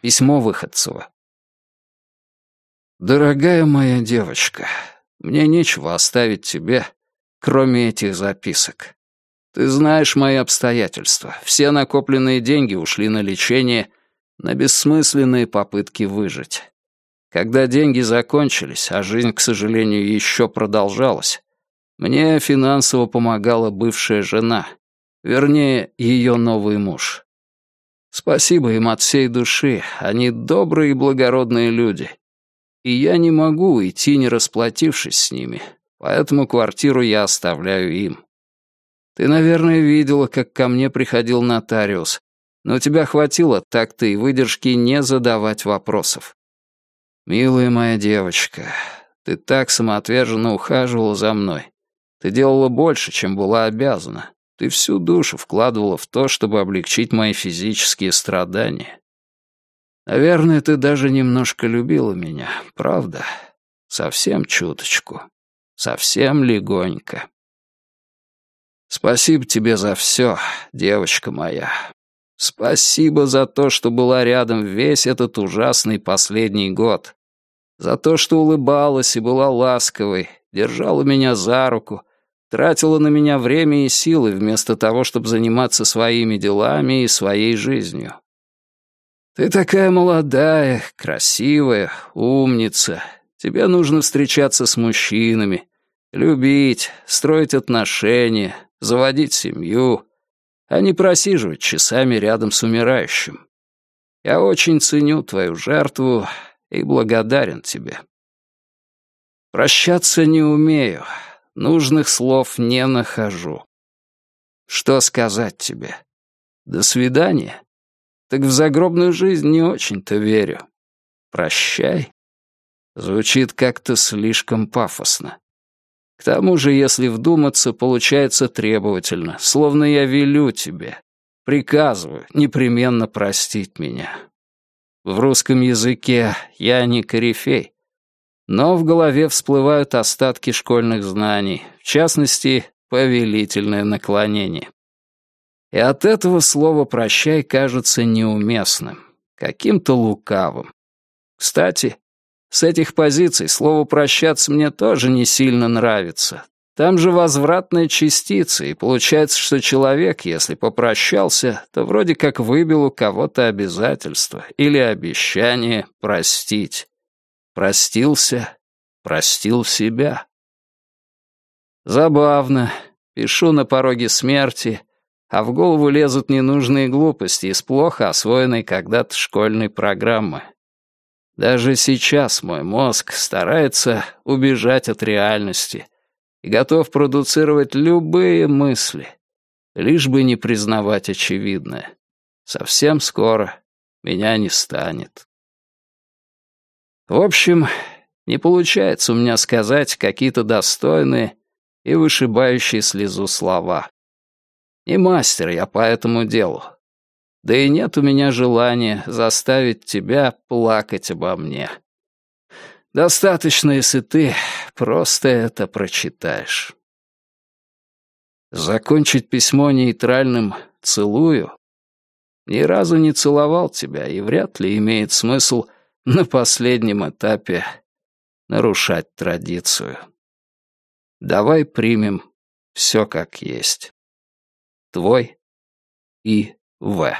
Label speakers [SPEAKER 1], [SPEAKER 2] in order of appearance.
[SPEAKER 1] Письмо Выходцева. «Дорогая моя девочка, мне нечего оставить тебе, кроме этих записок. Ты знаешь мои обстоятельства. Все накопленные деньги ушли на лечение, на бессмысленные попытки выжить. Когда деньги закончились, а жизнь, к сожалению, еще продолжалась, мне финансово помогала бывшая жена, вернее, ее новый муж. Спасибо им от всей души, они добрые и благородные люди. И я не могу уйти, не расплатившись с ними, поэтому квартиру я оставляю им. Ты, наверное, видела, как ко мне приходил нотариус, но у тебя хватило так-то и выдержки не задавать вопросов. Милая моя девочка, ты так самоотверженно ухаживала за мной. Ты делала больше, чем была обязана. Ты всю душу вкладывала в то, чтобы облегчить мои физические страдания. Наверное, ты даже немножко любила меня, правда? Совсем чуточку. Совсем легонько. Спасибо тебе за все, девочка моя. Спасибо за то, что была рядом весь этот ужасный последний год. За то, что улыбалась и была ласковой, держала меня за руку, тратила на меня время и силы вместо того, чтобы заниматься своими делами и своей жизнью. Ты такая молодая, красивая, умница. Тебе нужно встречаться с мужчинами, любить, строить отношения, заводить семью, а не просиживать часами рядом с умирающим. Я очень ценю твою жертву и благодарен тебе. Прощаться не умею, нужных слов не нахожу. Что сказать тебе? До свидания? Так в загробную жизнь не очень-то верю. Прощай. Звучит как-то слишком пафосно. К тому же, если вдуматься, получается требовательно, словно я велю тебе, приказываю непременно простить меня. В русском языке я не корифей, но в голове всплывают остатки школьных знаний, в частности, повелительное наклонение. И от этого слова «прощай» кажется неуместным, каким-то лукавым. Кстати, с этих позиций слово «прощаться» мне тоже не сильно нравится. Там же возвратная частица, и получается, что человек, если попрощался, то вроде как выбил у кого-то обязательство или обещание простить. Простился, простил себя. Забавно. Пишу на пороге смерти, а в голову лезут ненужные глупости из плохо освоенной когда-то школьной программы. Даже сейчас мой мозг старается убежать от реальности и готов продуцировать любые мысли, лишь бы не признавать очевидное. Совсем скоро меня не станет. В общем, не получается у меня сказать какие-то достойные и вышибающие слезу слова. Не мастер я по этому делу. Да и нет у меня желания заставить тебя плакать обо мне. Достаточно, если ты просто это прочитаешь. Закончить письмо нейтральным «целую» ни разу не целовал тебя, и вряд ли имеет смысл на последнем этапе нарушать традицию. Давай примем все как есть. Твой И. В.